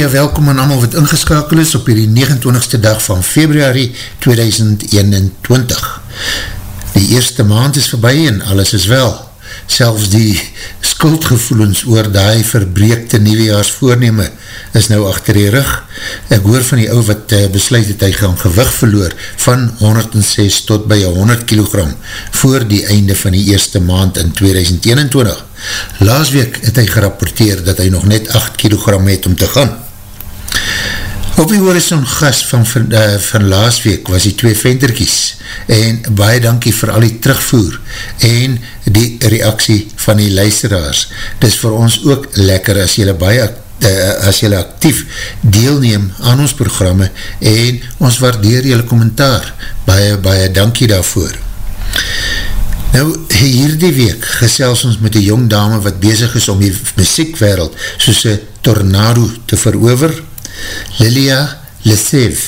Baie welkom aan allemaal wat ingeskakel is op hierdie 29ste dag van februari 2021. Die eerste maand is voorbij en alles is wel. Selfs die skuldgevoelens oor die verbreekte nieuwejaars voorneme is nou achter die rug. Ek hoor van die ou wat uh, besluit het hy gaan gewig verloor van 106 tot by 100 kilogram voor die einde van die eerste maand in 2021. Laas week het hy gerapporteer dat hy nog net 8 kilogram het om te gaan. Op die horizon gast van, van, uh, van laas week was die twee venterkies en baie dankie vir al die terugvoer en die reaksie van die luisteraars. Dit is vir ons ook lekker as jylle baie uh, as jylle actief deelneem aan ons programme en ons waardeer jylle kommentaar. Baie, baie dankie daarvoor. Nou, hierdie week gesels ons met die jong dame wat bezig is om die muziekwereld soos een tornado te verover. Lilia Lesev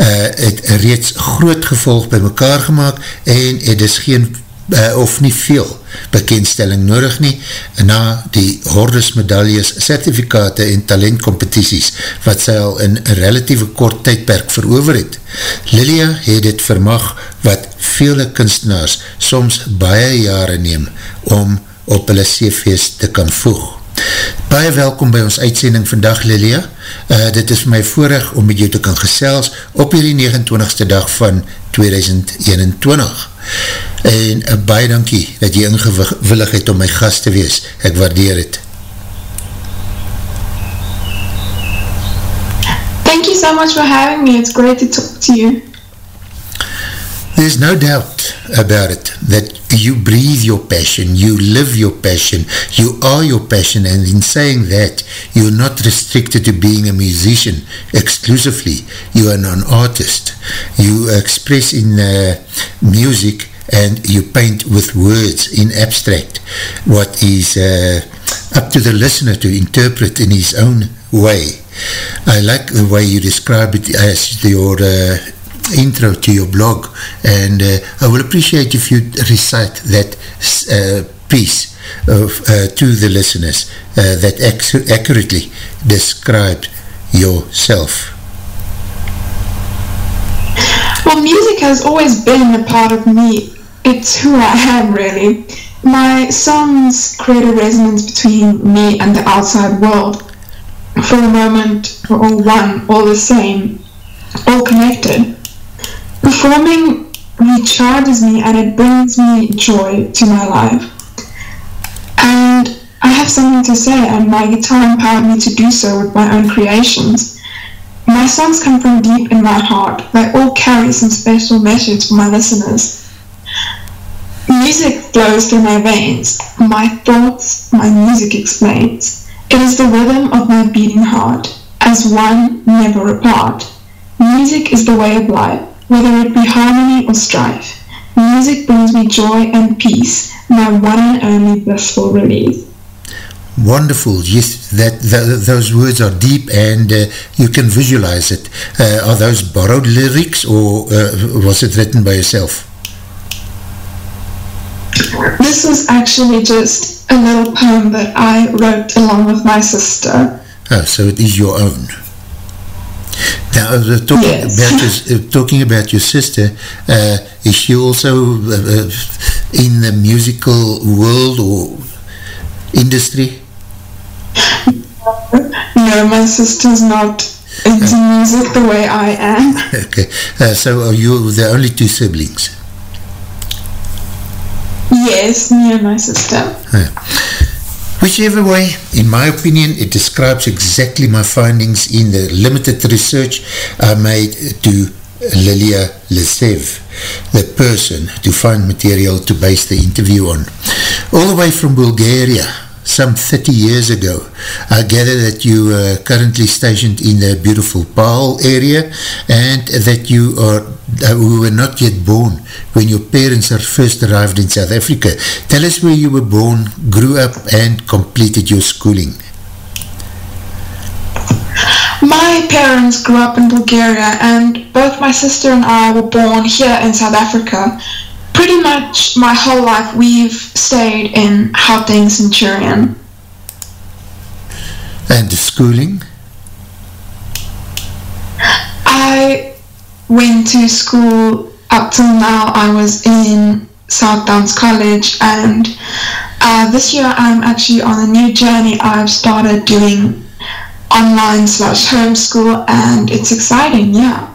uh, het reeds groot gevolg by mekaar gemaakt en het is geen uh, of nie veel bekendstelling nodig nie na die hordes medailles, certificate en talentcompetities wat sy al in relatieve kort tydperk verover het. Lilia het het vermag wat vele kunstenaars soms baie jare neem om op hulle CV's te kan voeg. Baie welkom by ons uitsending vandag Lilia. Uh, dit is my voorrecht om met jou te kan gesels op hierdie 29ste dag van 2021. En uh, baie dankie dat jy ingewillig het om my gast te wees. Ek waardeer het. Thank you so much for having me. It's great to talk to you. There's no doubt about it that you breathe your passion, you live your passion, you are your passion and in saying that you're not restricted to being a musician exclusively, you are an artist. You express in uh, music and you paint with words in abstract what is uh, up to the listener to interpret in his own way. I like the way you describe it as your uh, intro to your blog and uh, I will appreciate if you recite that uh, piece of, uh, to the listeners uh, that ac accurately describes yourself. Well, music has always been a part of me. It's who I am, really. My songs create a resonance between me and the outside world. For a moment, we're all one, all the same, all connected. Performing recharges me and it brings me joy to my life. And I have something to say, and my guitar empowered me to do so with my own creations. My songs come from deep in my heart. They all carry some special message for my listeners. Music flows through my veins. My thoughts, my music explains. It is the rhythm of my beating heart, as one, never apart. Music is the way of life, whether it be harmony or strife. Music brings me joy and peace, my one and only blissful release. Wonderful, yes, that, that those words are deep and uh, you can visualize it. Uh, are those borrowed lyrics or uh, was it written by yourself? This was actually just a little poem that I wrote along with my sister. Oh, so it is your own. Now, uh, talking, Yes. about your, uh, talking about your sister, uh, is she also uh, uh, in the musical world or industry? No, my sister's not into music the way I am. Okay, uh, so are you the only two siblings? Yes, me and my sister. Whichever way, in my opinion, it describes exactly my findings in the limited research I made to Lilia Lesev, the person to find material to base the interview on. All the way from Bulgaria, some 30 years ago. I gather that you are currently stationed in the beautiful Paul area and that you are uh, who were not yet born when your parents are first arrived in South Africa. Tell us where you were born, grew up and completed your schooling. My parents grew up in Bulgaria and both my sister and I were born here in South Africa. Pretty much my whole life we've stayed in Gauteng Centurion. And the schooling? I went to school up till now. I was in South Downs College and uh, this year I'm actually on a new journey. I've started doing online slash homeschool and it's exciting, yeah.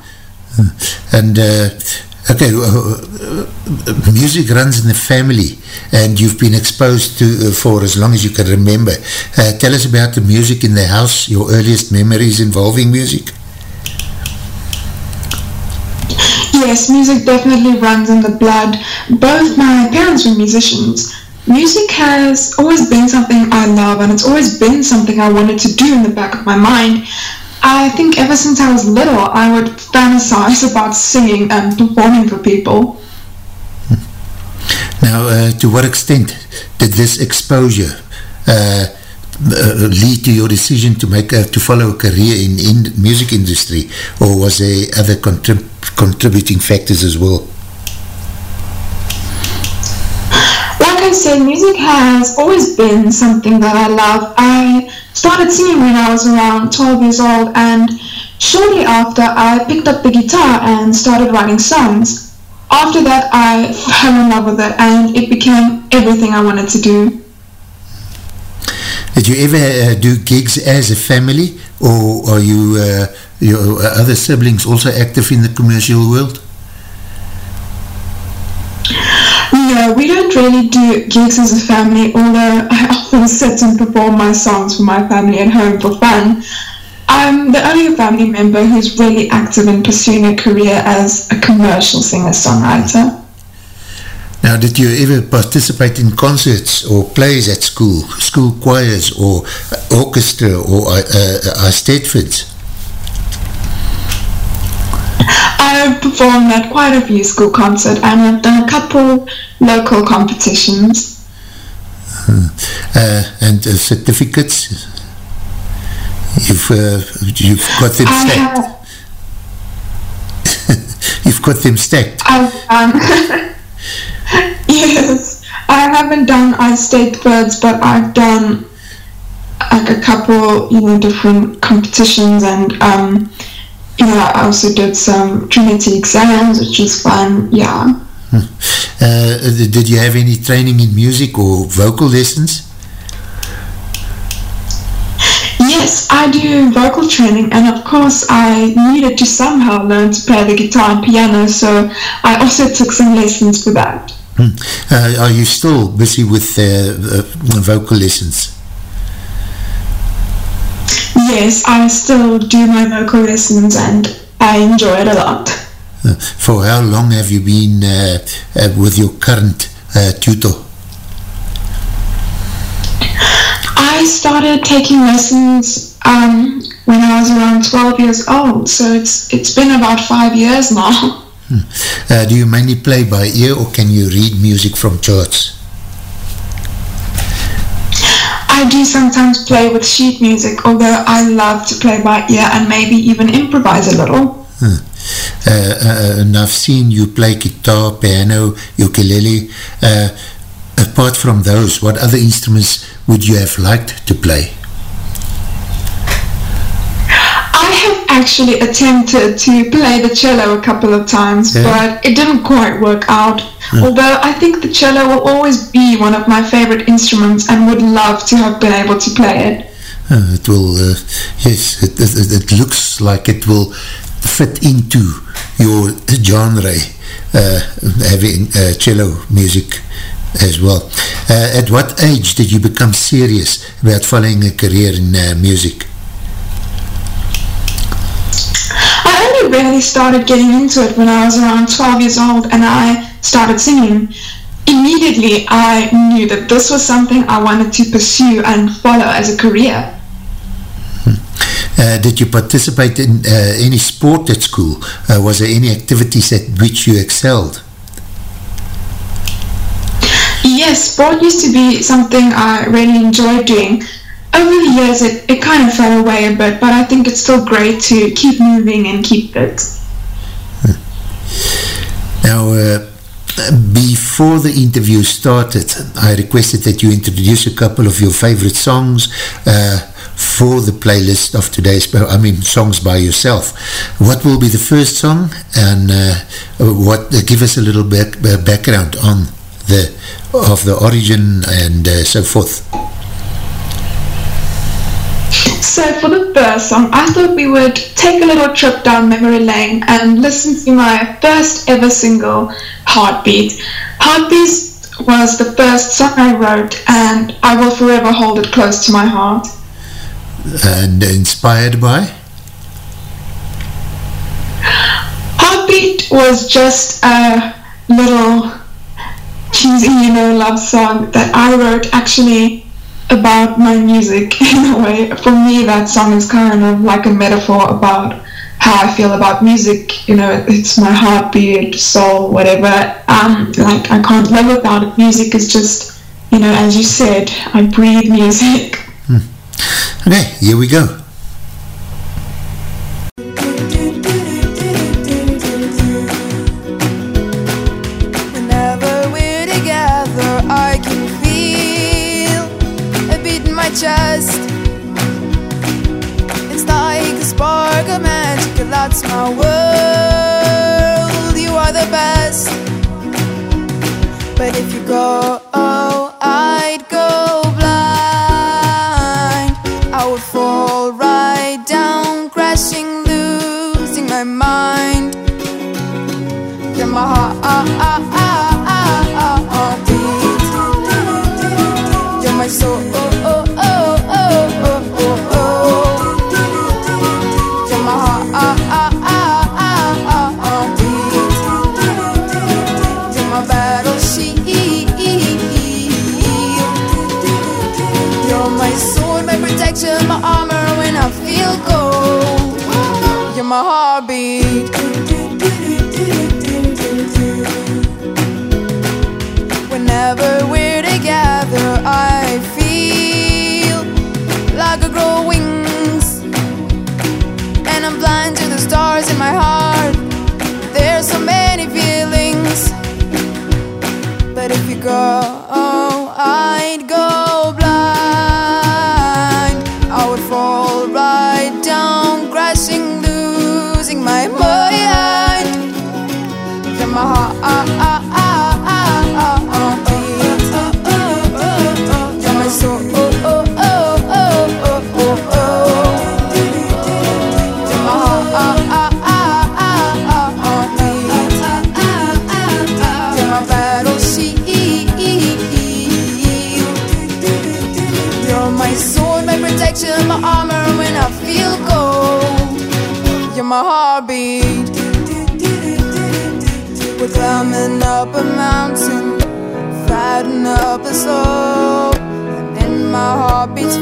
And uh, okay, music runs in the family and you've been exposed to uh, for as long as you can remember. Uh, tell us about the music in the house, your earliest memories involving music. Yes, music definitely runs in the blood. Both my parents were musicians. Music has always been something I love and it's always been something I wanted to do in the back of my mind. I think ever since I was little, I would fantasize about singing and performing for people. Now, uh, to what extent did this exposure uh, uh, lead to your decision to make uh, to follow a career in in music industry, or was there other contrib contributing factors as well? Like I said, music has always been something that I love. I started singing when I was around 12 years old, and shortly after, I picked up the guitar and started writing songs. After that, I fell in love with it, and it became everything I wanted to do. Did you ever uh, do gigs as a family, or are you, uh, your other siblings also active in the commercial world? No, we don't really do gigs as a family, although I often sit and perform my songs for my family at home for fun. I'm the only family member who's really active in pursuing a career as a commercial singer-songwriter. Now, did you ever participate in concerts or plays at school, school choirs or orchestra or uh, uh, Eisteddfods? I've performed at quite a few school concerts and I've done a couple local competitions. Hmm. Uh, and uh, certificates? You've, uh, you've got them stacked. you've got them stacked. I've done, yes, I haven't done Eisteddfods, but I've done like a couple, you know, different competitions and um, you know, I also did some Trinity exams, which was fun, yeah. Uh, did you have any training in music or vocal lessons? Yes, I do vocal training, and of course, I needed to somehow learn to play the guitar and piano, so I also took some lessons for that. Hmm. Uh, are you still busy with uh, vocal lessons? Yes, I still do my vocal lessons and I enjoy it a lot. Uh, for how long have you been uh, uh, with your current uh, tutor? I started taking lessons um, when I was around 12 years old, so it's it's been about five years now. Hmm. Uh, do you mainly play by ear or can you read music from charts? I do sometimes play with sheet music, although I love to play by ear and maybe even improvise a little. Hmm. Uh, uh, and I've seen you play guitar, piano, ukulele. Apart from those, what other instruments would you have liked to play? I have actually attempted to play the cello a couple of times, yeah. but it didn't quite work out. Mm. Although I think the cello will always be one of my favorite instruments and would love to have been able to play it. Uh, it will, uh, yes, it, it, it, looks like it will fit into your genre, uh, having uh, cello music as well. Uh, at what age did you become serious about following a career in uh, music? I only really started getting into it when I was around 12 years old and I started singing. immediately I knew that this was something I wanted to pursue and follow as a career. Uh, did you participate in uh, any sport at school? Uh, was there any activities at which you excelled? Yes, sport used to be something I really enjoyed doing. Over the years, it, it kind of fell away a bit, but I think it's still great to keep moving and keep fit. Now, uh, before the interview started, I requested that you introduce a couple of your favorite songs uh, for the playlist of today's, I mean, songs by yourself. What will be the first song and uh, what, uh, give us a little back, uh, background on the, of the origin and uh, so forth. So for the first song, I thought we would take a little trip down memory lane and listen to my first ever single, Heartbeat. Heartbeat was the first song I wrote and I will forever hold it close to my heart. And inspired by? Heartbeat was just a little cheesy, you know, love song that I wrote actually about my music in a way. For me, that song is kind of like a metaphor about how I feel about music. You know, it's my heartbeat, soul, whatever. Um, like I can't live without it. Music is just, you know, as you said, I breathe music. Hmm. Okay, here we go. Chest It's like a spark of magic That's my world. You are the best. But if you go, But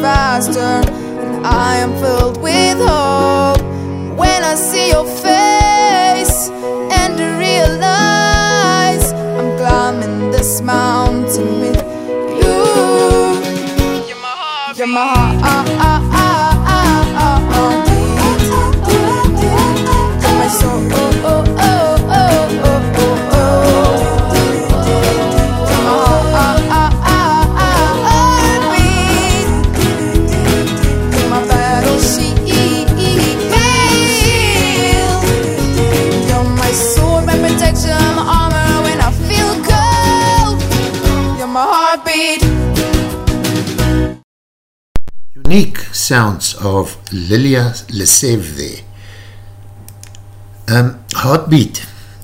faster, and I am filled with hope. When I see your face and realize I'm climbing this mountain with you. You're my heart. You're sounds of Lilia Lesev there. Um, Heartbeat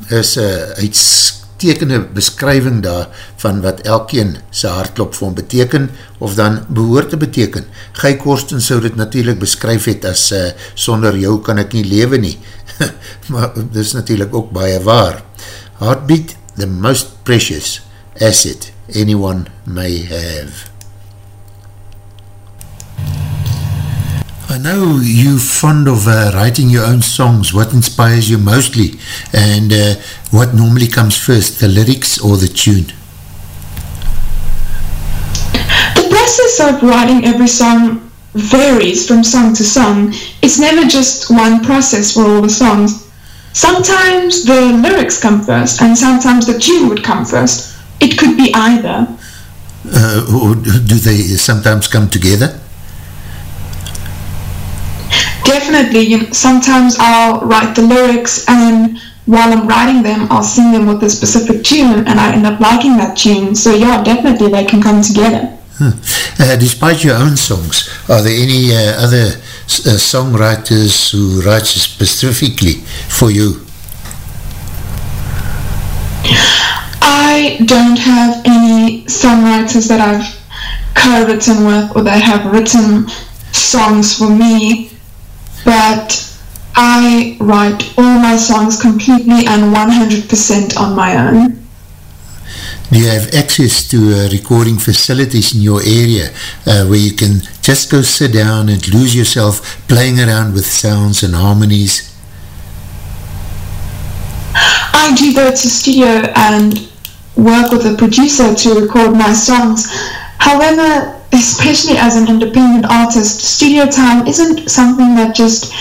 is een uitstekende beskrywing daar van wat elkeen sy hartklop vir hom beteken of dan behoor te beteken. Guy Korsten sou dit natuurlijk beskryf het as uh, sonder jou kan ek nie lewe nie. maar dit is natuurlijk ook baie waar. Heartbeat, the most precious asset anyone may have. I know you're fond of uh, writing your own songs. What inspires you mostly? And uh, what normally comes first, the lyrics or the tune? The process of writing every song varies from song to song. It's never just one process for all the songs. Sometimes the lyrics come first, and sometimes the tune would come first. It could be either. Uh, or do they sometimes come together? Definitely. You know, sometimes I'll write the lyrics, and while I'm writing them, I'll sing them with a specific tune, and I end up liking that tune. So yeah, definitely they can come together. Huh. Uh, despite your own songs, are there any uh, other uh, songwriters who write specifically for you? I don't have any songwriters that I've co-written with or that have written songs for me, but I write all my songs completely and 100% on my own. Do you have access to uh, recording facilities in your area uh, where you can just go sit down and lose yourself playing around with sounds and harmonies? I do go to studio and work with a producer to record my songs. However, especially as an independent artist, studio time isn't something that just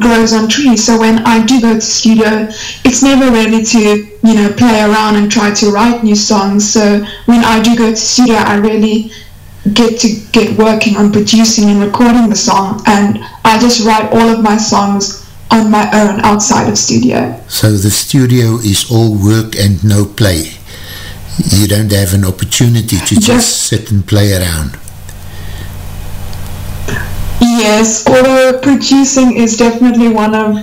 grows on trees. So when I do go to studio, it's never really to, you know, play around and try to write new songs. So when I do go to studio, I really get to get working on producing and recording the song. And I just write all of my songs on my own outside of studio. So the studio is all work and no play. You don't have an opportunity to just, just sit and play around. Yes, although producing is definitely one of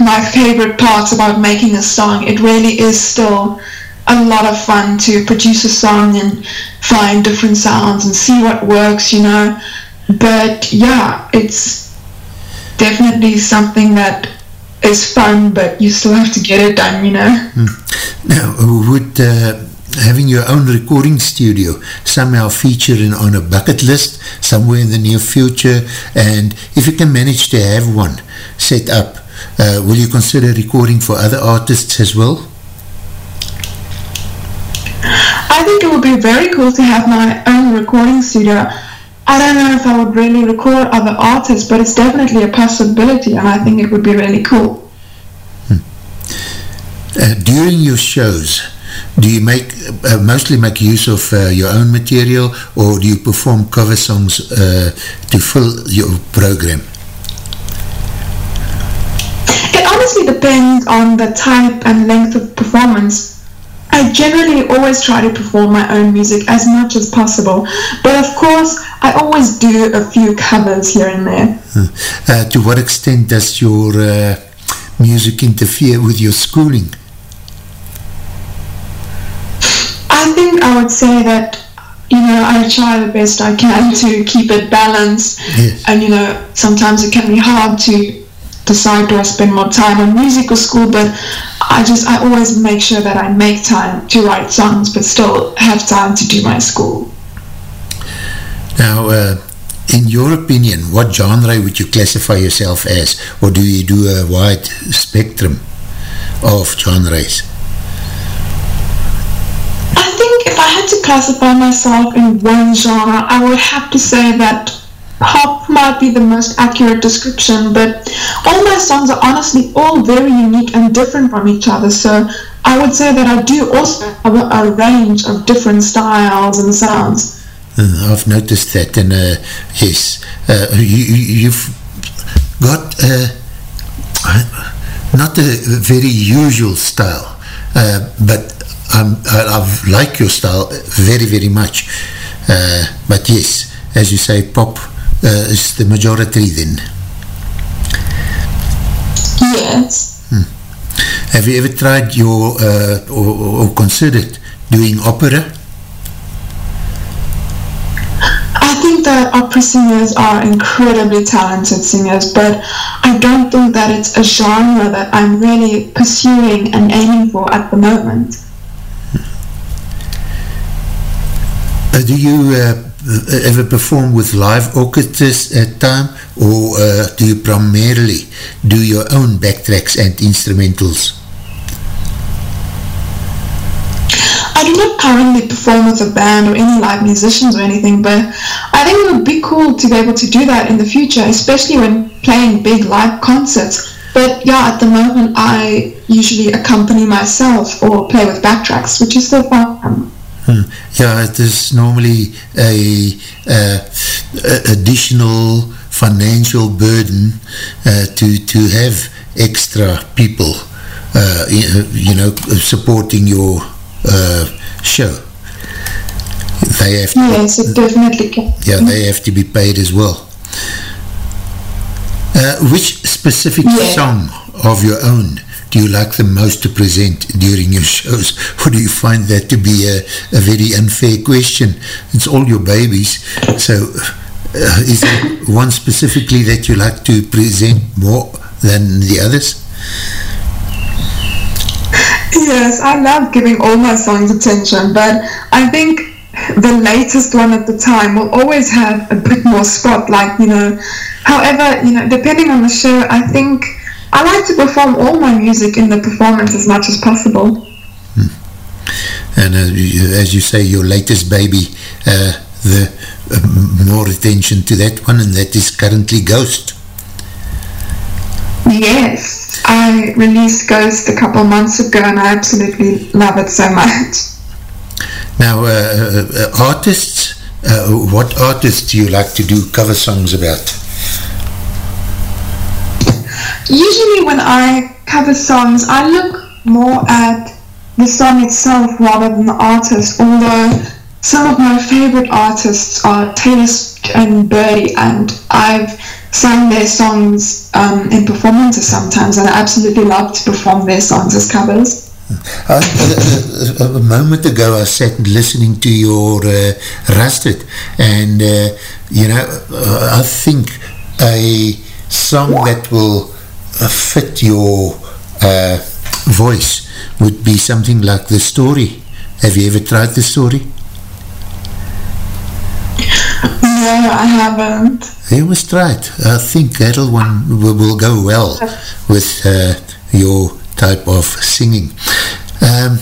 my favorite parts about making a song, it really is still a lot of fun to produce a song and find different sounds and see what works, you know. But yeah, it's definitely something that is fun, but you still have to get it done, you know. Hmm. Now, would uh, having your own recording studio somehow feature in, on a bucket list somewhere in the near future and if you can manage to have one set up uh, will you consider recording for other artists as well? I think it would be very cool to have my own recording studio. I don't know if I would really record other artists, but it's definitely a possibility and I think it would be really cool. Hmm. Uh, during your shows, do you make uh, mostly make use of uh, your own material or do you perform cover songs uh, to fill your program? It honestly depends on the type and length of performance. I generally always try to perform my own music as much as possible, but of course I always do a few covers here and there. Uh, to what extent does your uh, music interfere with your schooling? I think I would say that you know I try the best I can to keep it balanced, yes. and you know sometimes it can be hard to decide do I spend more time on music or school, but I just I always make sure that I make time to write songs, but still have time to do my school. Now, uh, in your opinion, what genre would you classify yourself as, or do you do a wide spectrum of genres? If I had to classify myself in one genre, I would have to say that pop might be the most accurate description, but all my songs are honestly all very unique and different from each other, so I would say that I do also have a, a range of different styles and sounds. Uh, I've noticed that, and uh, yes, uh, you, have got uh, not a very usual style, uh, but um, I, I like your style very, very much. Uh, but yes, as you say, pop uh, is the majority then. Yes. Hmm. Have you ever tried your, uh, or, or considered doing opera? I think that opera singers are incredibly talented singers, but I don't think that it's a genre that I'm really pursuing and aiming for at the moment. Uh, do you uh, ever perform with live orchestras at time or uh, do you primarily do your own backtracks and instrumentals? I do not currently perform with a band or any live musicians or anything, but I think it would be cool to be able to do that in the future, especially when playing big live concerts. But yeah, at the moment I usually accompany myself or play with backtracks, which is still fun. Hmm. Ja, het is normally a, a, a additional financial burden uh, to, to have extra people uh, you know, supporting your uh, show. They have to, yes, it definitely can. Yeah, they have to be paid as well. Uh, which specific yeah. song of your own do you like the most to present during your shows? Or do you find that to be a, a very unfair question? It's all your babies. So uh, is there one specifically that you like to present more than the others? Yes, I love giving all my songs attention, but I think the latest one at the time will always have a bit more spotlight, you know. However, you know, depending on the show, I think I like to perform all my music in the performance as much as possible. Hmm. And uh, as you say, your latest baby, uh, the uh, more attention to that one, and that is currently Ghost. Yes, I released Ghost a couple months ago and I absolutely love it so much. Now, uh, uh, artists, uh, what artists do you like to do cover songs about? Usually when I cover songs, I look more at the song itself rather than the artist, although some of my favorite artists are Taylor and Birdy, and I've sang their songs um, in performances sometimes, and I absolutely love to perform their songs as covers. Uh, a, a, a, moment ago I sat listening to your uh, Rusted and uh, you know uh, I think a song that will uh, fit your uh, voice would be something like The Story. Have you ever tried The Story? No, I haven't. You must try it. I think that one will, will go well with uh, your type of singing. Um,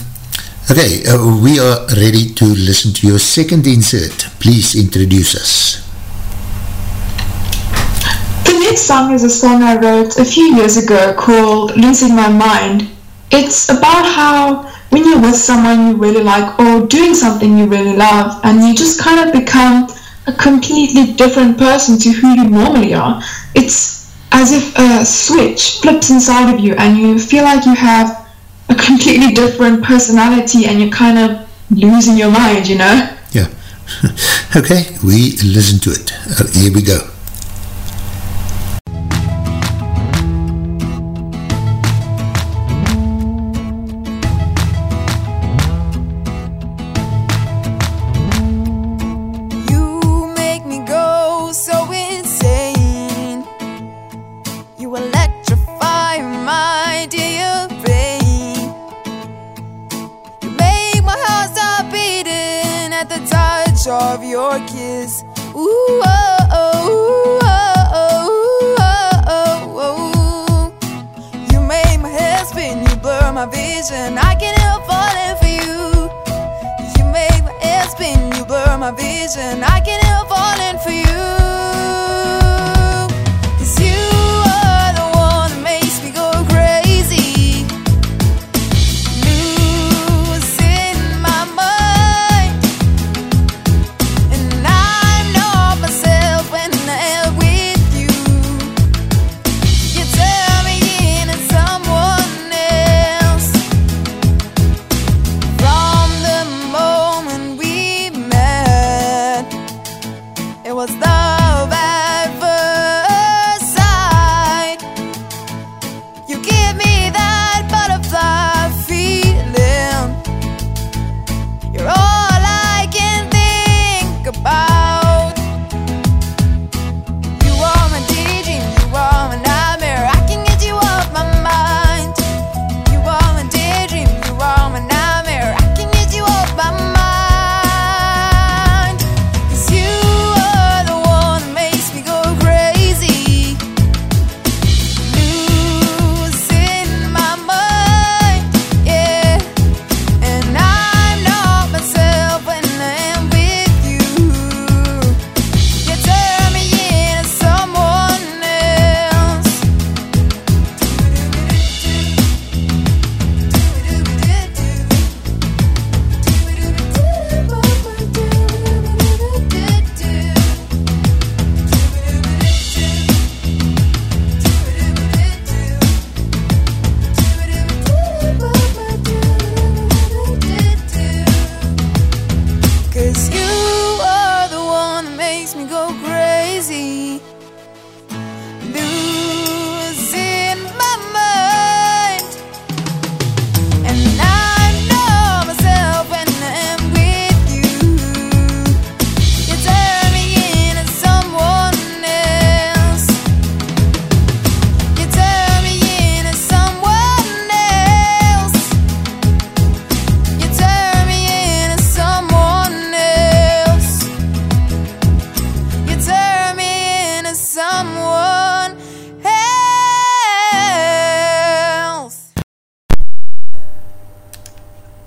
okay, uh, we are ready to listen to your second insert. Please introduce us. Next song is a song I wrote a few years ago called Losing My Mind. It's about how when you're with someone you really like or doing something you really love and you just kind of become a completely different person to who you normally are. It's as if a switch flips inside of you and you feel like you have a completely different personality and you're kind of losing your mind, you know? Yeah. okay, we listen to it. Uh, here we go.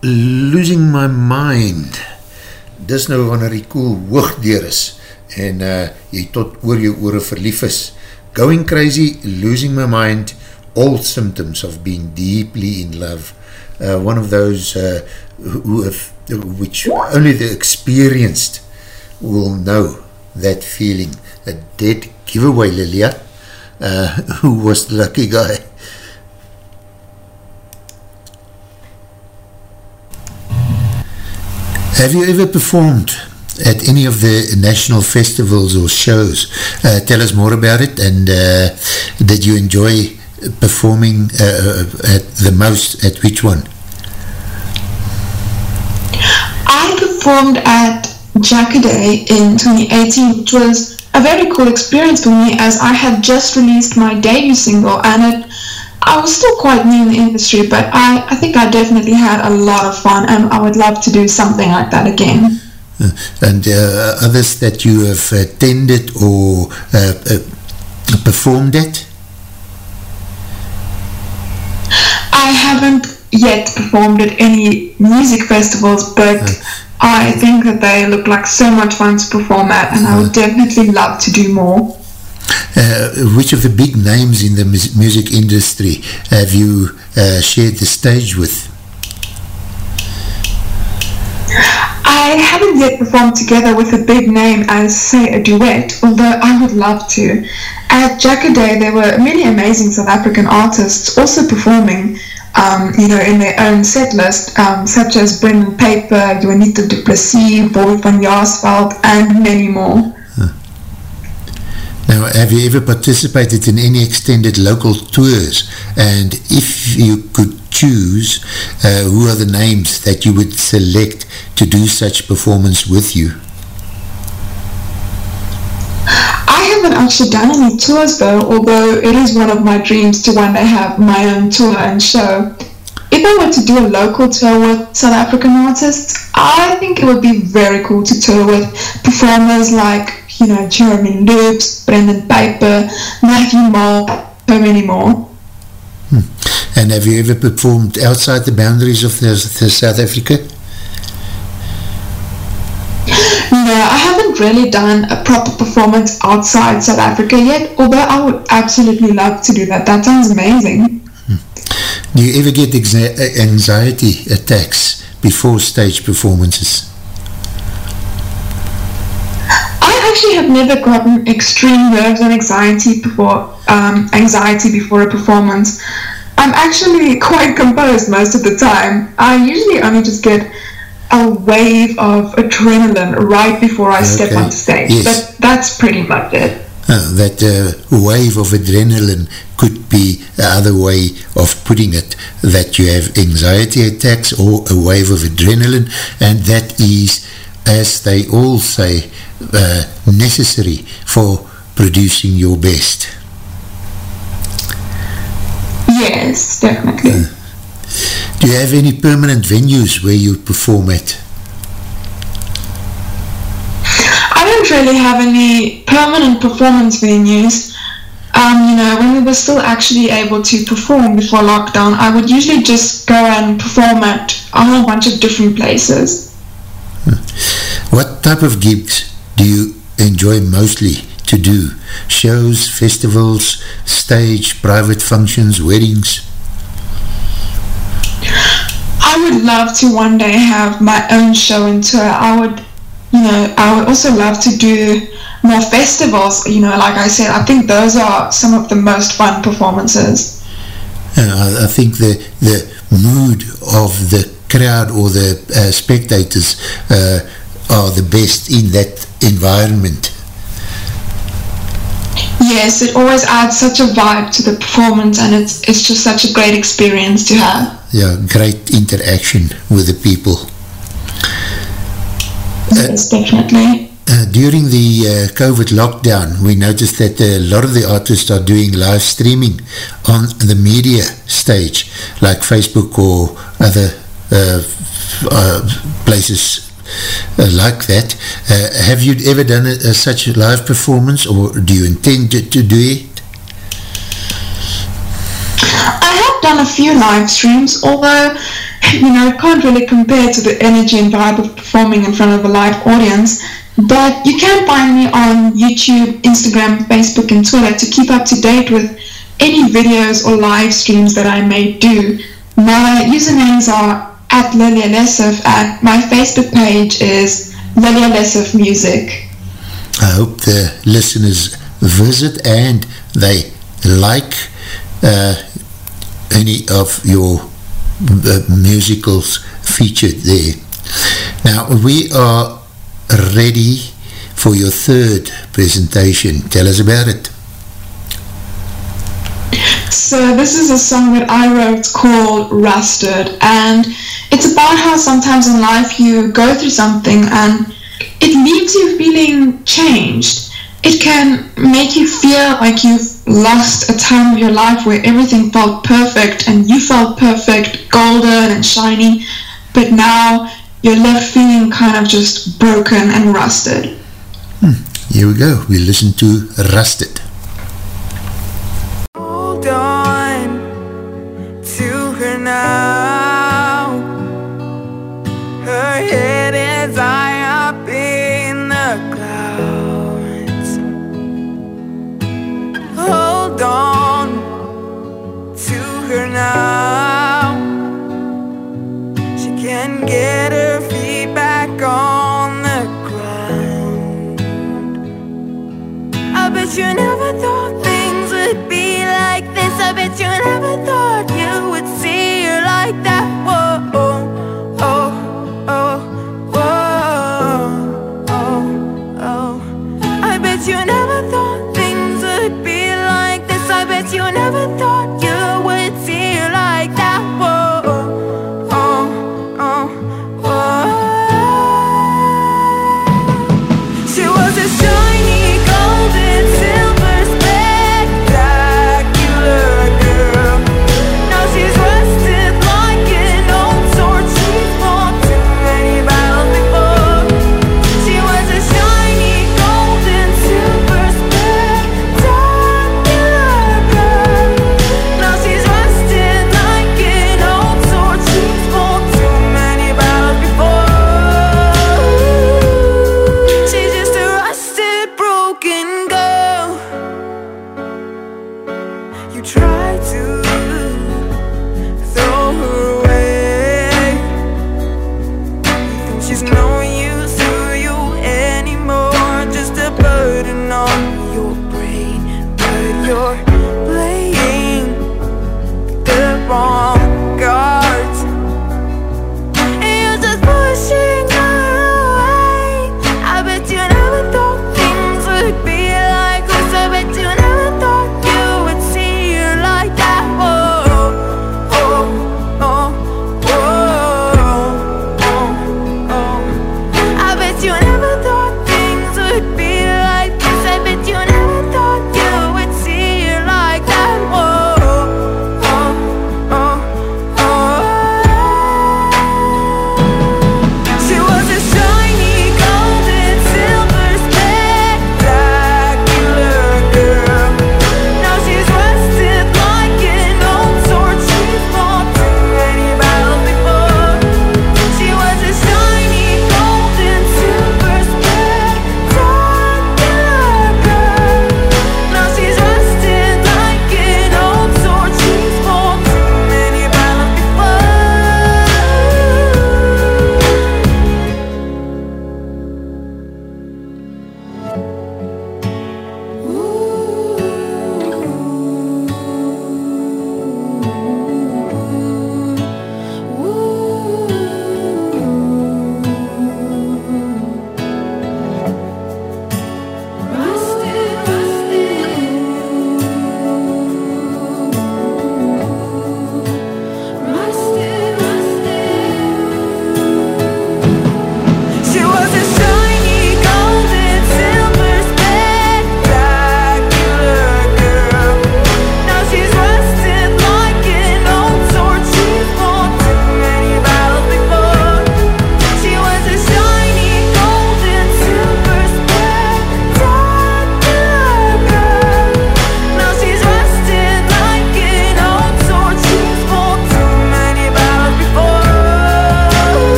Losing My Mind. Dis nou wanneer die koel hoogdeur is en uh, jy tot oor jou oore verlief is. Going Crazy, Losing My Mind, All Symptoms of Being Deeply in Love. Uh, one of those uh, who have, which only the experienced will know that feeling. A dead giveaway, Lilia. Uh, who was the lucky guy? Have you ever performed at any of the national festivals or shows? Uh, tell us more about it and uh, did you enjoy performing uh, at the most at which one? I performed at Jackaday in 2018 which was a very cool experience for me as I had just released my debut single and it I was still quite new in the industry, but I, I think I definitely had a lot of fun and I would love to do something like that again. Uh, and uh, others that you have attended or uh, uh performed at? I haven't yet performed at any music festivals, but uh. I think that they look like so much fun to perform at and I would uh. definitely love to do more. Uh, which of the big names in the music industry have you uh, shared the stage with? I haven't yet performed together with a big name as, say, a duet, although I would love to. At Jackaday, there were many amazing South African artists also performing, um, you know, in their own set list, um, such as Brendan Peyper, Juanito Duplessis, Bobby van Jaarsveld, and many more. Now, have you ever participated in any extended local tours? And if you could choose, uh, who are the names that you would select to do such performance with you? I haven't actually done any tours though, although it is one of my dreams to one day have my own tour and show. If I were to do a local tour with South African artists, I think it would be very cool to tour with performers like you know, Jeremy Loops, Brendan Peyper, Matthew Mole, so many more. Hmm. And have you ever performed outside the boundaries of the, the South Africa? No, I haven't really done a proper performance outside South Africa yet, although I would absolutely love to do that. That sounds amazing. Hmm. Do you ever get anxiety attacks before stage performances? Actually have never gotten extreme nerves and anxiety before um, anxiety before a performance. I'm actually quite composed most of the time. I usually only just get a wave of adrenaline right before I okay. step on stage, yes. but that's pretty much it. Uh, that uh, wave of adrenaline could be the other way of putting it, that you have anxiety attacks or a wave of adrenaline, and that is, as they all say, uh, necessary for producing your best. Yes, definitely. Uh, do you have any permanent venues where you perform at? I don't really have any permanent performance venues. Um, you know, when we were still actually able to perform before lockdown, I would usually just go and perform at a whole bunch of different places. What type of gigs do you enjoy mostly to do? Shows, festivals, stage, private functions, weddings? I would love to one day have my own show and tour. I would, you know, I would also love to do more festivals. You know, like I said, I think those are some of the most fun performances. Uh, I think the the mood of the crowd or the uh, spectators uh, are the best in that environment. Yes, it always adds such a vibe to the performance and it's, it's just such a great experience to have. Yeah, great interaction with the people. Yes, uh, definitely. Uh, during the uh, COVID lockdown, we noticed that a lot of the artists are doing live streaming on the media stage, like Facebook or other uh, uh places uh, like that. Uh, have you ever done a, a, such a live performance or do you intend to, to do it? I have done a few live streams, although you know, it can't really compare to the energy and vibe of performing in front of a live audience. But you can find me on YouTube, Instagram, Facebook, and Twitter to keep up to date with any videos or live streams that I may do. My usernames are at Lillia Lessev and my Facebook page is Lillia Lessev Music. I hope the listeners visit and they like uh, any of your uh, musicals featured there. Now, we are ready for your third presentation. Tell us about it. So this is a song that I wrote called Rusted and it's about how sometimes in life you go through something and it leaves you feeling changed. It can make you feel like you've lost a time of your life where everything felt perfect and you felt perfect, golden and shiny, but now you're left feeling kind of just broken and rusted. Hmm. Here we go. We listen to Rusted. Hold on to her now.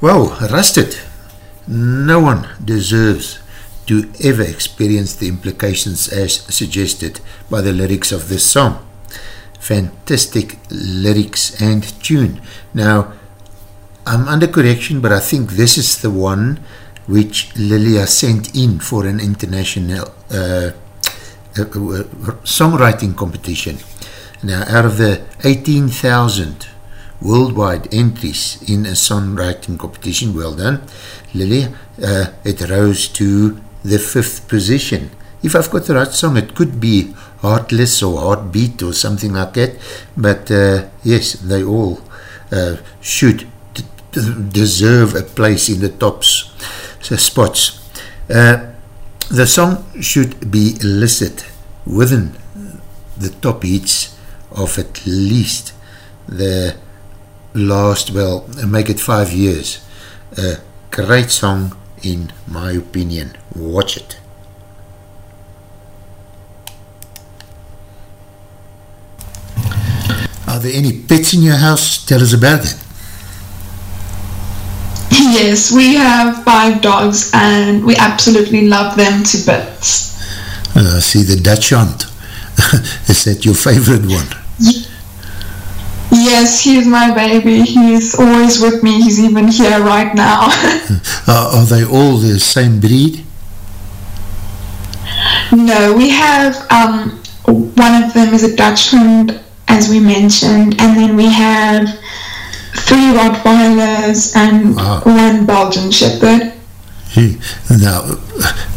Well, Rusted. No one deserves to ever experience the implications as suggested by the lyrics of this song. Fantastic lyrics and tune. Now, I'm under correction, but I think this is the one which Lilia sent in for an international uh, uh, uh, songwriting competition. Now, out of the 18,000 worldwide entries in a songwriting competition, well done, Lilia, uh, it rose to the fifth position. If I've got the right song, it could be Heartless or Heartbeat or something like that, but uh, yes, they all uh, should deserve a place in the tops so spots. Uh, the song should be listed within the top hits of at least the last, well, make it five years. A great song in my opinion. Watch it. Are there any pets in your house? Tell us about it. Yes, we have five dogs and we absolutely love them to bits. Uh, see the Dachshund. Is that your favorite one? Yes, he's my baby. He's always with me. He's even here right now. uh, are they all the same breed? No, we have um, one of them is a Dachshund, as we mentioned, and then we have three Rottweilers and wow. one Belgian Shepherd. Now,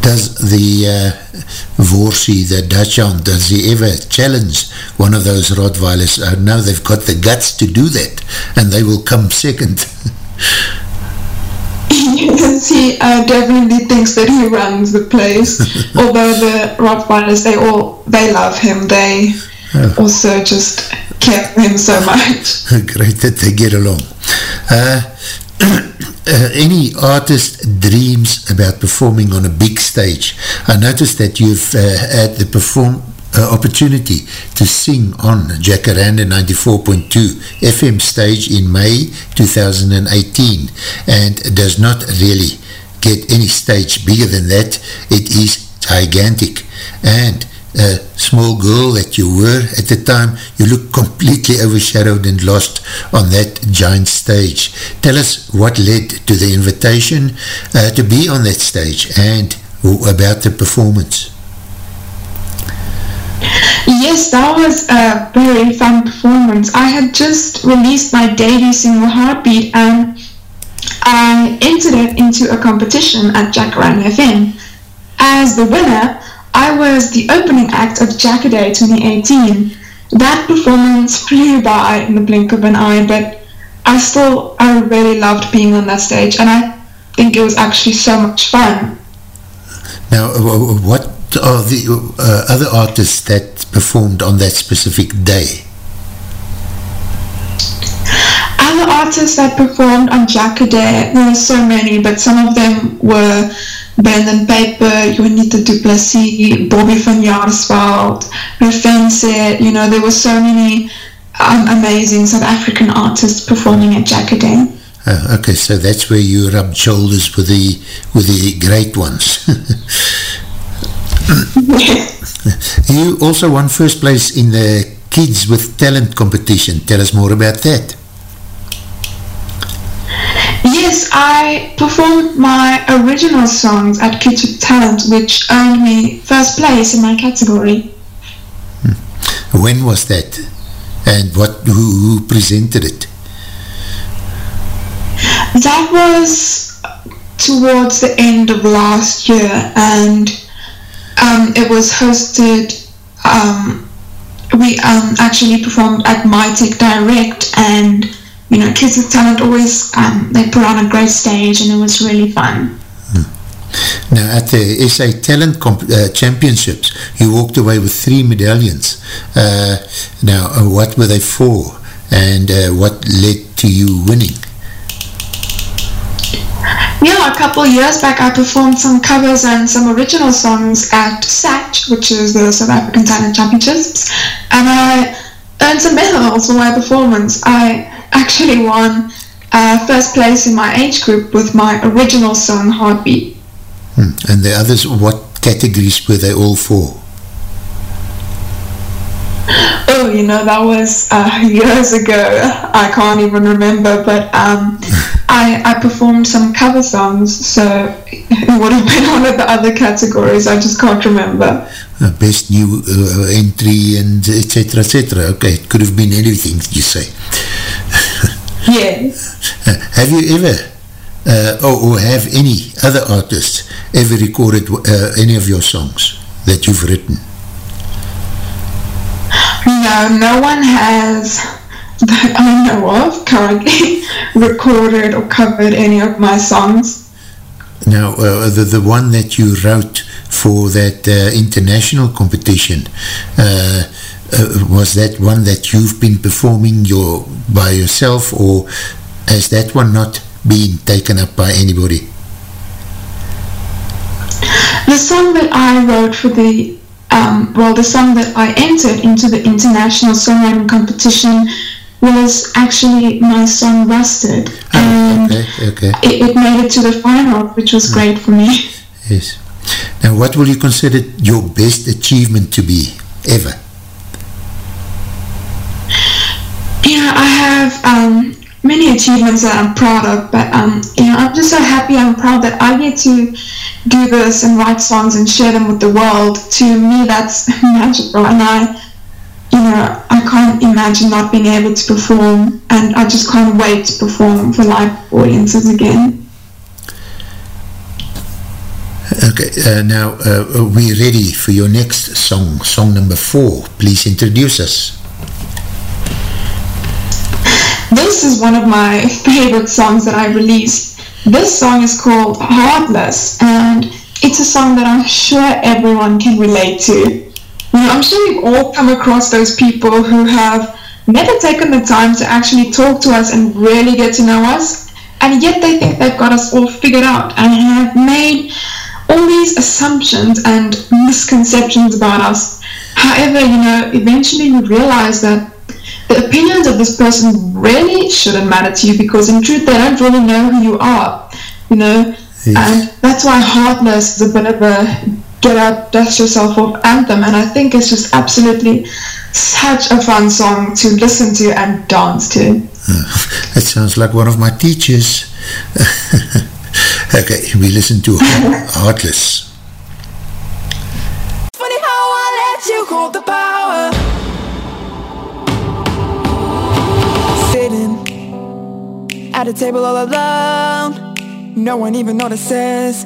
does the uh, Vorsi, the Dachshund, does he ever challenge one of those Rottweilers? I know they've got the guts to do that, and they will come second. yes, he uh, definitely thinks that he runs the place. Although the Rottweilers, they all, they love him. They oh. also just care for him so much. Great that they get along. Uh, uh, any artist dreams about performing on a big stage. I noticed that you've uh, had the perform uh, opportunity to sing on Jacaranda 94.2 FM stage in May 2018 and does not really get any stage bigger than that. It is gigantic and a small girl that you were at the time, you look completely overshadowed and lost on that giant stage. Tell us what led to the invitation uh, to be on that stage and about the performance. Yes, that was a very fun performance. I had just released my debut single Heartbeat and I entered it into a competition at Jacaranda FM. As the winner, I was the opening act of Jacaday 2018. That performance flew by in the blink of an eye, but I still, I really loved being on that stage, and I think it was actually so much fun. Now, what are the uh, other artists that performed on that specific day? Other artists that performed on Jacaday, there were so many, but some of them were Brendan Peyper, Juanita du Plessis, Bobby van Jaarsveld, Refentse, you know, there were so many um, amazing South African artists performing at Jacaday. Uh, okay, so that's where you rubbed shoulders with the with the great ones. you also won first place in the Kids with Talent competition. Tell us more about that. Yes, I performed my original songs at Kids with Talent, which earned me first place in my category. Hmm. When was that? And what who, who presented it? That was towards the end of last year, and um, it was hosted. Um, we um, actually performed at MyTech Direct, and you know, Kids with Talent always, um, they put on a great stage and it was really fun. Hmm. Now, at the SA Talent uh, Championships, you walked away with three medallions. Uh, now, uh, what were they for and uh, what led to you winning? Yeah, a couple of years back I performed some covers and some original songs at SACH, which is the South African Talent Championships, and I earned some medals for my performance. I actually won uh, first place in my age group with my original song, Heartbeat. Hmm. And the others, what categories were they all for? Oh, you know, that was uh, years ago. I can't even remember, but um, I, I performed some cover songs, so it would have been one of the other categories. I just can't remember. Uh, best new uh, entry and etc. etc. Okay, it could have been anything, you say. yes. Uh, have you ever, uh, or, or have any other artists ever recorded uh, any of your songs that you've written? No, no one has that I know of currently recorded or covered any of my songs. Now, uh, the, the one that you wrote for that uh, international competition, uh, uh, was that one that you've been performing your by yourself or has that one not been taken up by anybody? The song that I wrote for the um, well, the song that I entered into the international songwriting competition was actually my song Rusted. Oh, and okay, okay. It, it, made it to the final, which was mm. great for me. Yes. Now, what will you consider your best achievement to be, ever? Yeah, I have um, many achievements that I'm proud of, but um, you know, I'm just so happy and proud that I get to do this and write songs and share them with the world. To me, that's magical, and I, you know, I can't imagine not being able to perform, and I just can't wait to perform for live audiences again. Okay, uh, now uh, we're ready for your next song, song number four. Please introduce us. This is one of my favorite songs that I released. This song is called Heartless, and it's a song that I'm sure everyone can relate to. Know, I'm sure we've all come across those people who have never taken the time to actually talk to us and really get to know us, and yet they think they've got us all figured out and have made all these assumptions and misconceptions about us. However, you know, eventually you realize that the opinions of this person really shouldn't matter to you because in truth they don't really know who you are, you know. Yes. And that's why Heartless is a bit of a get up, dust yourself off anthem, and I think it's just absolutely such a fun song to listen to and dance to. That sounds like one of my teachers. okay, we listen to Heartless. Funny how I let you hold the power. At a table all alone. No one even notices.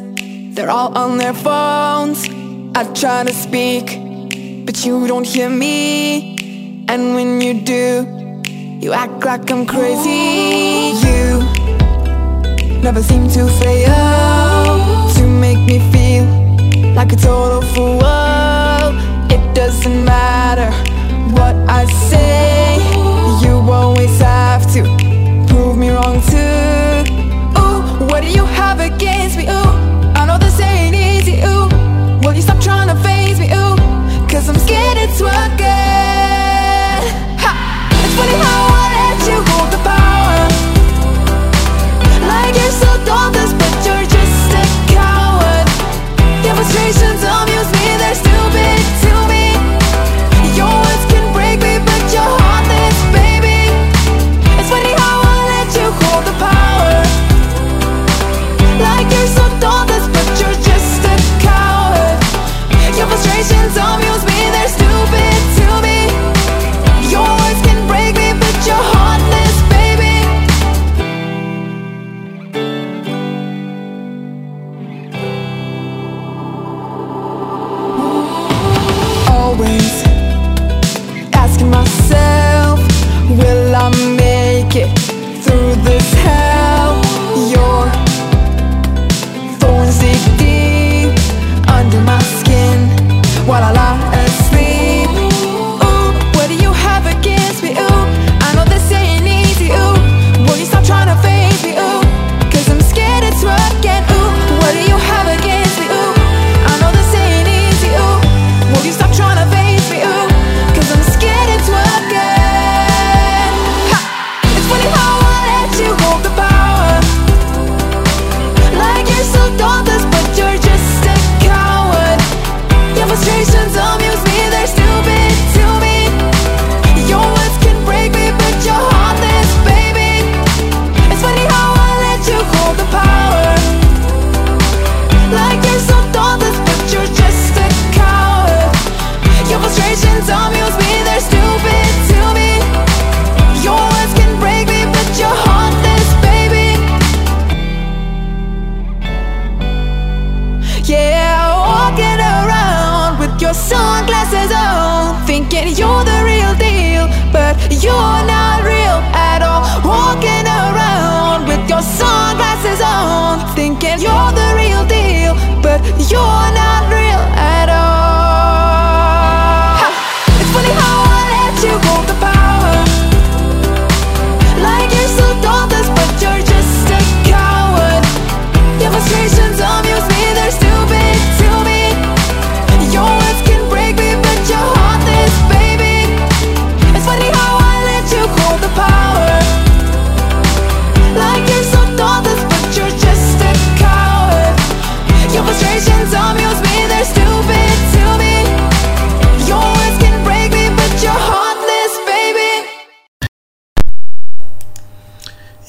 They're all on their phones. I try to speak But you don't hear me. And when you do You act like I'm crazy. You Never seem to fail To make me feel Like a total fool It doesn't matter What I say You always have to prove me wrong too Ooh, what do you have against me? Ooh, I know this ain't easy Ooh, will you stop trying to phase me? Ooh, cause I'm scared it's working ha! It's funny how I let you hold the power you're so dauntless, but you're just a coward. Demonstrations of your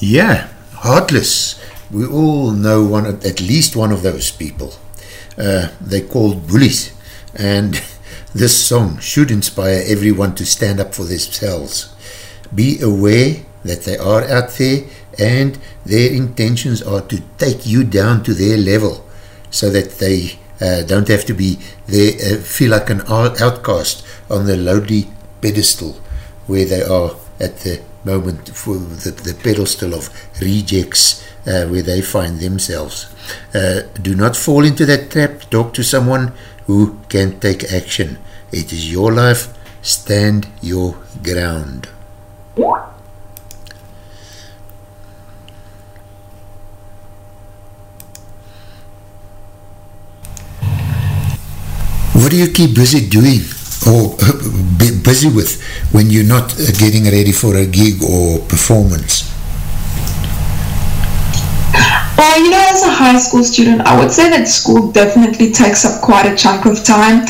Yeah, Heartless. We all know one of, at least one of those people. Uh, they called bullies. And this song should inspire everyone to stand up for themselves. Be aware that they are out there and their intentions are to take you down to their level so that they uh, don't have to be there, uh, feel like an outcast on the lowly pedestal where they are at the moment for the, the pedestal of rejects uh, where they find themselves. Uh, do not fall into that trap. Talk to someone who can take action. It is your life. Stand your ground. What do you keep busy doing or busy with when you're not uh, getting ready for a gig or performance? Well, you know, as a high school student, I would say that school definitely takes up quite a chunk of time.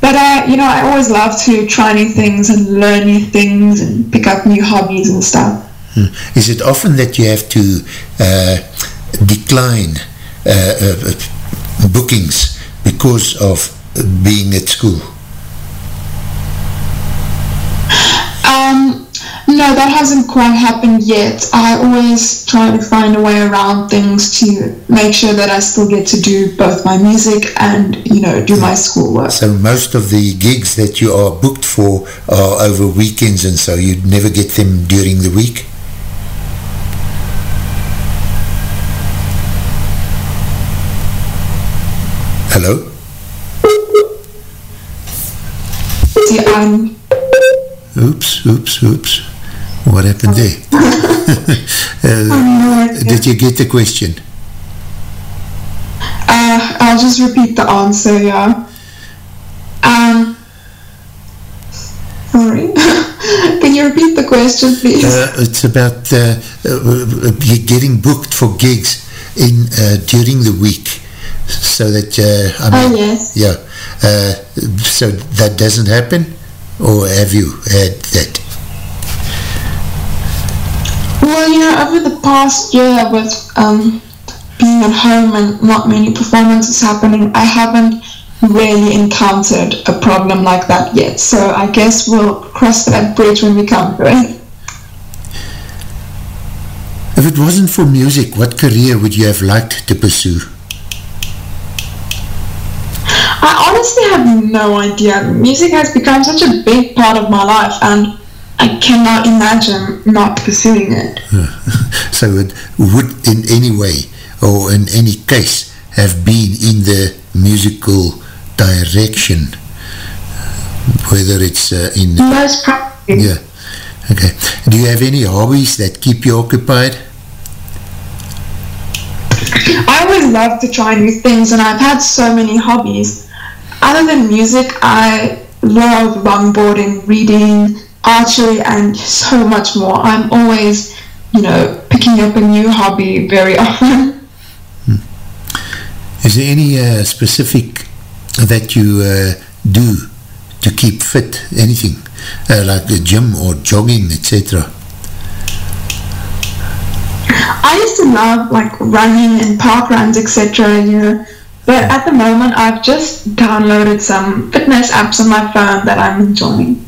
But, uh, you know, I always love to try new things and learn new things and pick up new hobbies and stuff. Hmm. Is it often that you have to uh, decline uh, uh, uh, bookings because of being at school? Um, no, that hasn't quite happened yet. I always try to find a way around things to make sure that I still get to do both my music and, you know, do my schoolwork. So most of the gigs that you are booked for are over weekends and so you never get them during the week? Hello? See, I'm, Oops, oops, oops. What happened there? uh, did you get the question? uh, I'll just repeat the answer, yeah. Um, sorry. Can you repeat the question, please? Uh, it's about uh, uh, uh, getting booked for gigs in uh, during the week so that uh, I oh, mean, yes. yeah uh, so that doesn't happen or have you had that Well, you know, over the past year with um, being at home and not many performances happening, I haven't really encountered a problem like that yet. So I guess we'll cross that bridge when we come to it. if it wasn't for music what career would you have liked to pursue I honestly have no idea. Music has become such a big part of my life, and I cannot imagine not pursuing it. so it would in any way or in any case have been in the musical direction whether it's uh, in Most probably. yeah okay do you have any hobbies that keep you occupied I always love to try new things, and I've had so many hobbies. Other than music, I love longboarding, reading, archery, and so much more. I'm always, you know, picking up a new hobby very often. is there any uh, specific that you uh, do to keep fit anything uh, like the gym or jogging etc I used to love like running and park runs, etc. You know, but at the moment, I've just downloaded some fitness apps on my phone that I'm enjoying.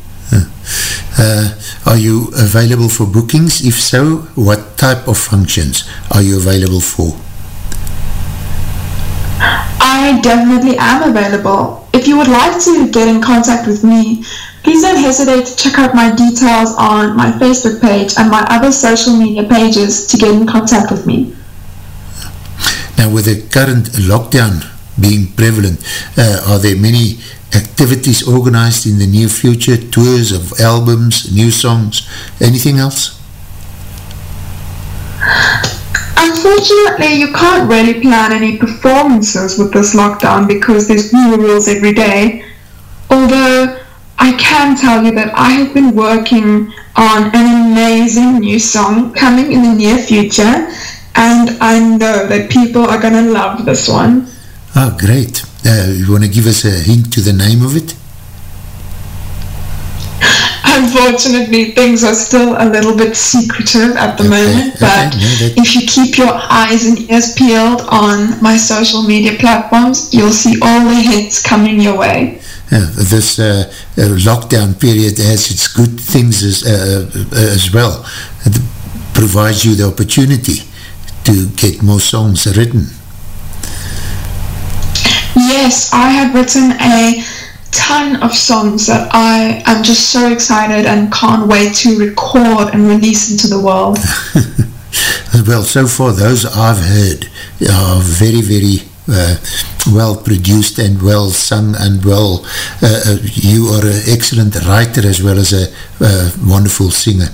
uh, are you available for bookings if so what type of functions are you available for I definitely am available. if you would like to get in contact with me, please don't hesitate to check out my details on my Facebook page and my other social media pages to get in contact with me. Now, with the current lockdown being prevalent, uh, are there many activities organized in the near future, tours of albums, new songs, anything else? Unfortunately, you can't really plan any performances with this lockdown because there's new rules every day. Although, I can tell you that I have been working on an amazing new song coming in the near future, and I know that people are going to love this one. Ah, great. Uh, you want to give us a hint to the name of it? Unfortunately, things are still a little bit secretive at the Okay, moment, okay, but no, if you keep your eyes and ears peeled on my social media platforms, you'll see all the hits coming your way. Uh, this uh, uh, lockdown period has its good things as, uh, as well. It provides you the opportunity to get more songs written. Yes, I have written a ton of songs that I am just so excited and can't wait to record and release into the world. Well, so far those I've heard are very, very uh, well produced and well sung and well, uh, uh, you are an excellent writer as well as a uh, wonderful singer.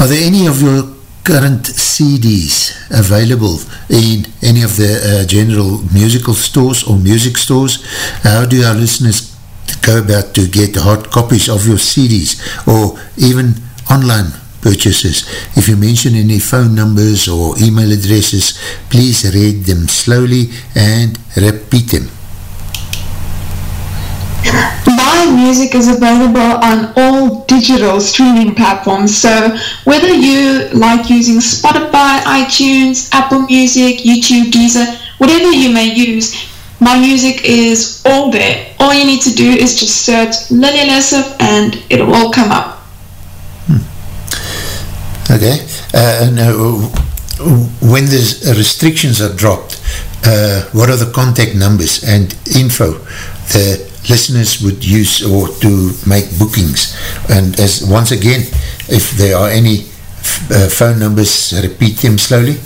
Are there any of your current CDs available in any of the uh, general musical stores or music stores? How do our listeners go about to get hard copies of your CDs or even online purchases? If you mention any phone numbers or email addresses, please read them slowly and repeat them. My music is available on all digital streaming platforms. So whether you like using Spotify, iTunes, Apple Music, YouTube, Deezer, whatever you may use, my music is all there. All you need to do is just search Lillia Lessev and it'll all come up. Okay. Uh, now, when the restrictions are dropped, uh, what are the contact numbers and info the listeners would use or to make bookings? And as once again, if there are any uh, phone numbers, repeat them slowly.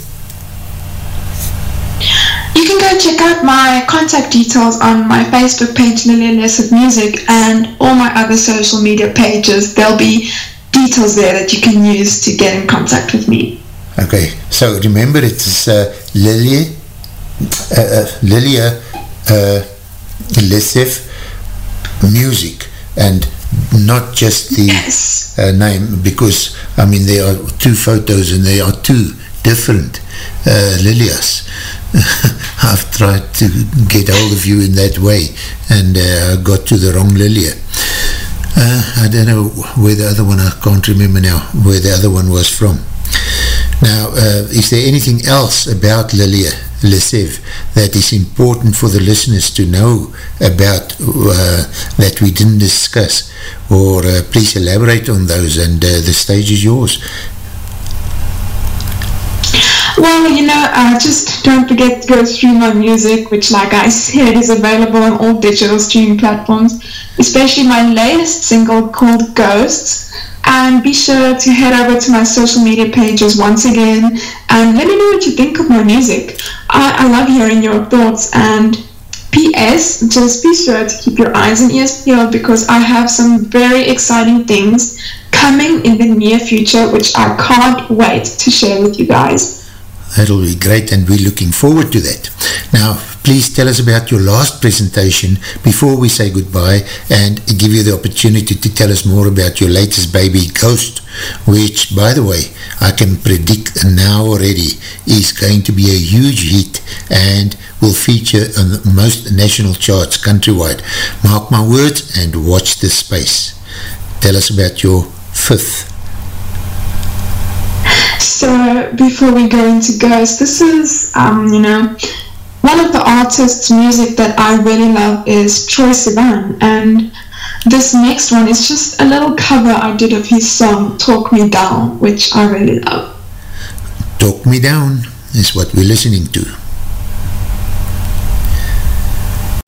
You can go check out my contact details on my Facebook page, Lillia Lessev Music, and all my other social media pages. There'll be details there that you can use to get in contact with me. Okay, so remember it is uh, Lillia, uh, uh, Lillia uh, Lessev Music and not just the Yes. uh, name because I mean there are two photos and they are two different uh, Lillias. I've tried to get hold of you in that way and uh, got to the wrong Lillia. Uh, I don't know where the other one, I can't remember now where the other one was from. Now, uh, is there anything else about Lillia Lessev that is important for the listeners to know about uh, that we didn't discuss? Or uh, please elaborate on those and uh, the stage is yours. Well, you know, uh, just don't forget to go stream my music, which, like I said, is available on all digital streaming platforms, especially my latest single called Ghosts. And be sure to head over to my social media pages once again and let me know what you think of my music. I, I love hearing your thoughts and P.S. Just be sure to keep your eyes and ears peeled because I have some very exciting things coming in the near future which I can't wait to share with you guys. That'll be great and we're looking forward to that. Now, please tell us about your last presentation before we say goodbye and give you the opportunity to tell us more about your latest baby, Ghost, which, by the way, I can predict now already is going to be a huge hit and will feature on most national charts countrywide. Mark my words and watch this space. Tell us about your fifth So before we go into Ghost, this is, um, you know, one of the artists' music that I really love is Troye Sivan, and this next one is just a little cover I did of his song Talk Me Down, which I really love. Talk Me Down is what we're listening to.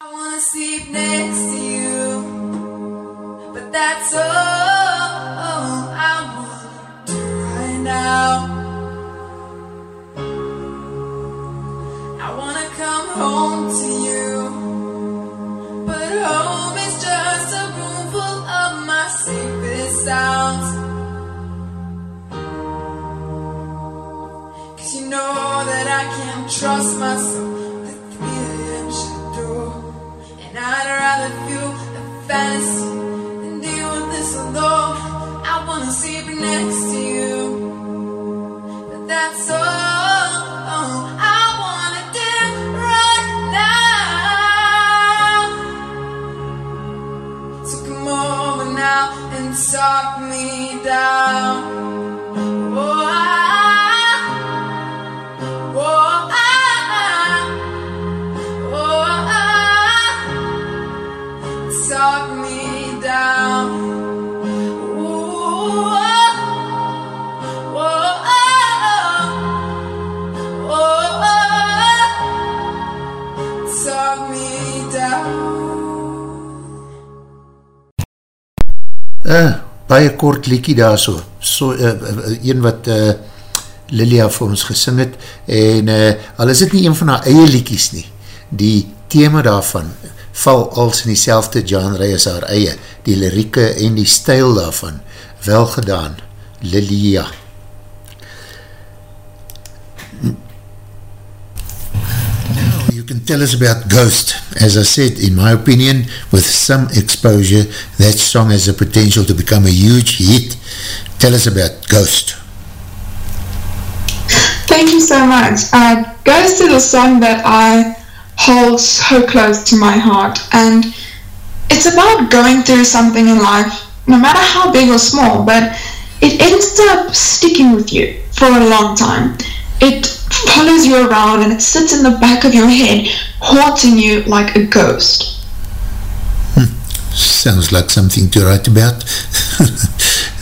I wanna sleep next to you, but that's all trust myself. The 3 a.m. shadow. And I'd rather feel a fantasy than deal with this alone. I wanna sleep next to you. But that's all I wanna do baie kort liekie daar so, so uh, uh, een wat uh, Lilia vir ons gesing het, en uh, al is het nie een van haar eie liekies nie, die thema daarvan val als in die selfde genre as haar eie, die lirieke en die stijl daarvan, wel gedaan, Lilia. Can tell us about Ghost. As I said, in my opinion, with some exposure, that song has the potential to become a huge hit. Tell us about Ghost. Thank you so much. Uh, Ghost is a song that I hold so close to my heart, and it's about going through something in life, no matter how big or small, but it ends up sticking with you for a long time. It follows you around and it sits in the back of your head, haunting you like a ghost. Sounds like something to write about.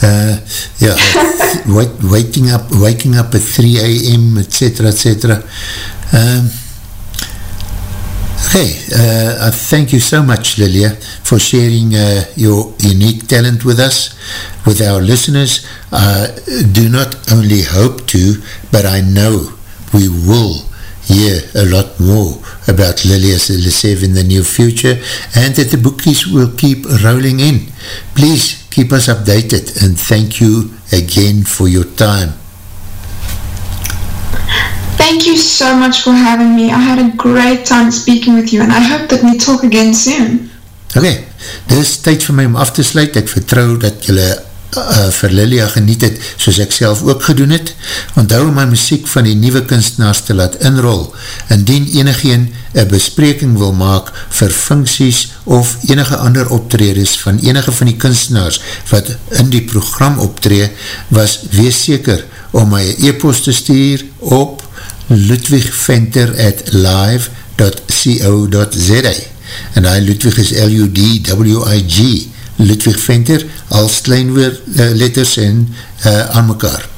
uh, yeah, wait, waking up, waking up at 3 a.m., etc., etc. Um, okay, uh, I thank you so much, Lillia, for sharing uh, your unique talent with us, with our listeners. Uh, do not only hope to, but I know we will hear a lot more about Lillia Lessev in the near future and that the bookies will keep rolling in. Please keep us updated and thank you again for your time. Thank you so much for having me. I had a great time speaking with you and I hope that we talk again soon. Ok, dit is tyd vir my om af te sluit. Ek vertrou dat jylle uh, vir Lilia geniet het, soos ek self ook gedoen het. Onthou my muziek van die nieuwe kunstenaars te laat inrol. Indien enigeen een bespreking wil maak vir funksies of enige ander optredes van enige van die kunstenaars wat in die program optree, was wees seker om my e-post te stuur op ludwigventer at live.co.za en die Ludwig is L-U-D-W-I-G Ludwig Venter als kleinwoord uh, letters en uh, aan mekaar.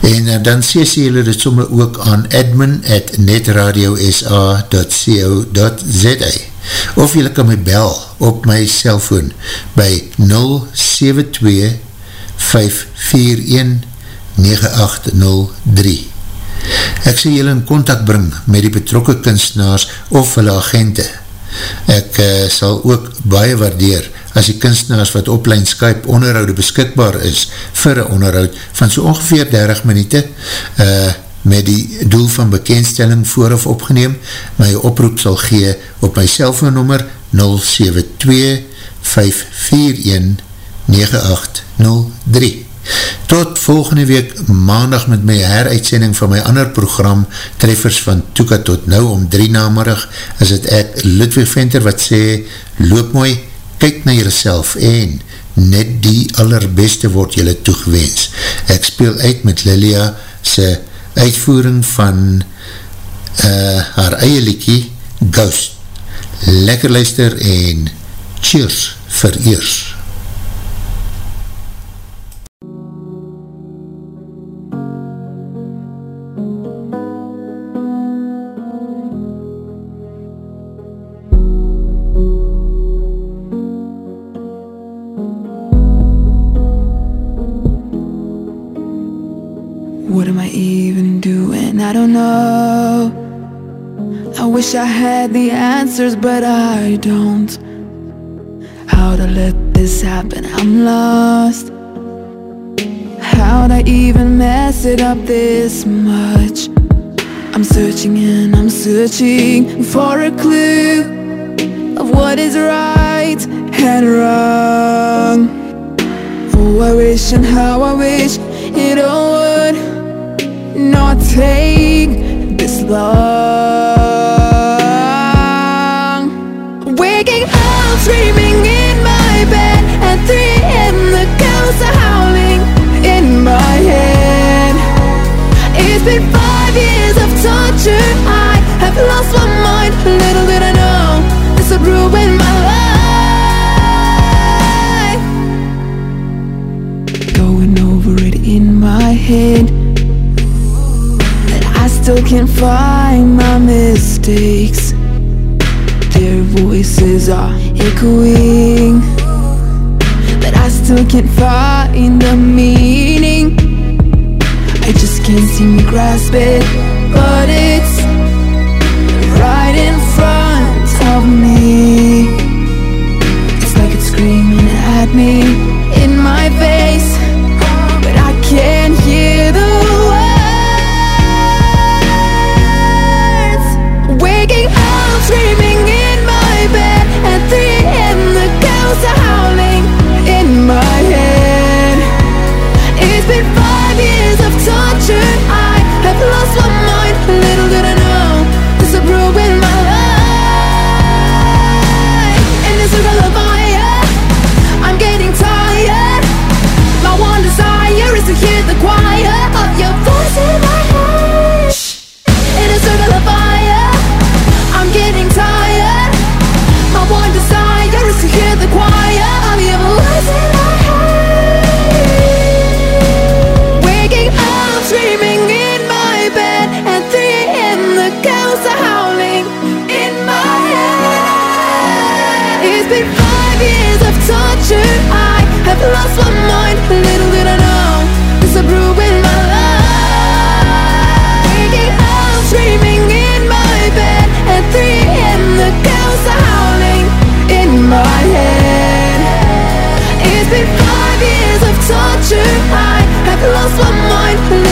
En uh, dan sê sê julle dit somme ook aan admin at netradiosa.co.za of julle kan my bel op my cellfoon by 072 541 9803 Ek sê julle in contact bring met die betrokke kunstenaars of hulle agente. Ek uh, sal ook baie waardeer as die kunstenaars wat op lijn Skype onderhoude beskikbaar is vir een onderhoud van so ongeveer 30 minuute uh, met die doel van bekendstelling vooraf opgeneem. My oproep sal gee op my cellfoonnummer 072 541 9803 Tot volgende week maandag met my heruitsending van my ander program Treffers van Toeka tot nou om drie namerig is het ek Ludwig Venter wat sê loop mooi, kyk na jyself en net die allerbeste word jylle toegewens. Ek speel uit met Lilia sy uitvoering van uh, haar eie liekie Ghost. Lekker luister en cheers vir eers. Answers, but I don't. How to let this happen? I'm lost. How'd I even mess it up this much? I'm searching and I'm searching for a clue of what is right and wrong. Oh, I wish and how I wish it all would not take this long. Lost my mind. Little did I know this would ruin my life. Going over it in my head. And I still can't find my mistakes. Their voices are echoing but I still can't find the meaning. I just can't seem to grasp it, me. It's like it's screaming at me lost my mind.